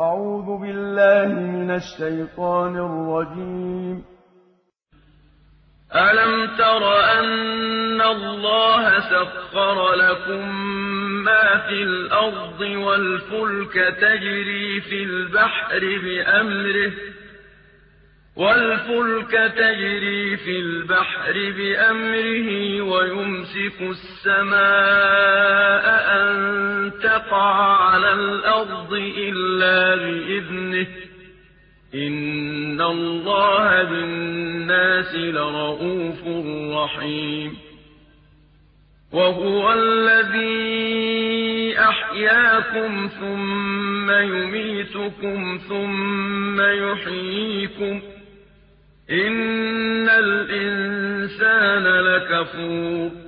أعوذ بالله من الشيطان الرجيم. ألم تر أن الله سخر لكم ما في الأرض والفلك تجري في البحر بأمره والفلك تجري في البحر بأمره ويمسك السماء على الأرض إلا بإذنه. إن الله بالناس لرءوف رحيم. وهو الذي أحياكم ثم يميتكم ثم يحييكم. إِنَّ الْإِنسَانَ لَكَفُورٌ.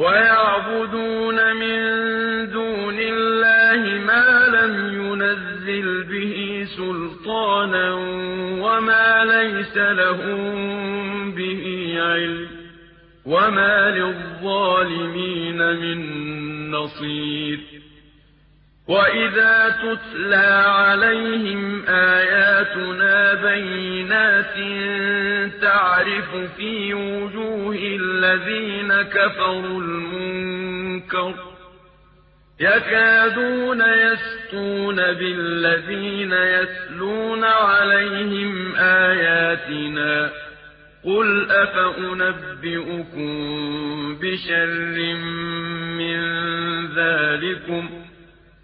وَيَعْبُدُونَ مِن دُونِ اللَّهِ مَا لَمْ يُنَزِّلْ بِهِ سُلْطَانًا وَمَا لَيْسَ لَهُم بِهِ عِلْمٌ ۗ وَمَا لِلظَّالِمِينَ مِن نَّصِيرٍ. وَإِذَا تُتْلَىٰ عَلَيْهِمْ آيَاتُنَا بَيِّنَاتٍ تَعْرِفُ فِي وُجُوهِ الَّذِينَ كَفَرُوا الْمُنكَرَ ۖ يَكَادُونَ يَسْطُونَ بِالَّذِينَ يَتْلُونَ عَلَيْهِمْ آيَاتِنَا ۗ قُلْ أَفَأُنَبِّئُكُم بِشَرٍّ مِّن ذَٰلِكُمُ ۗ